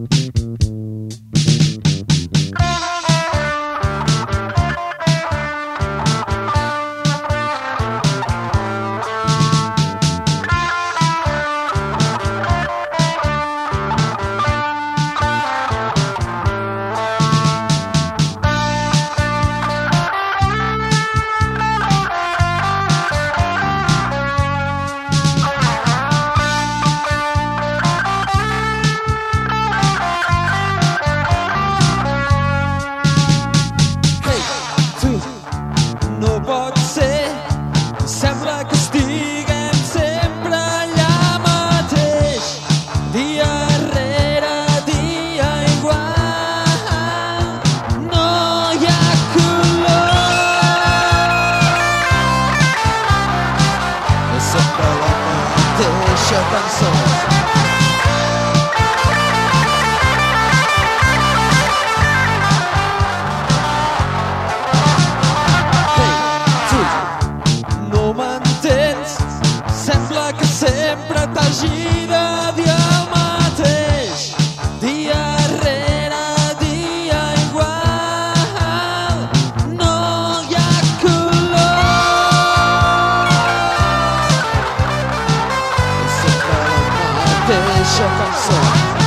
Mm-hmm. adianta no. deixa a.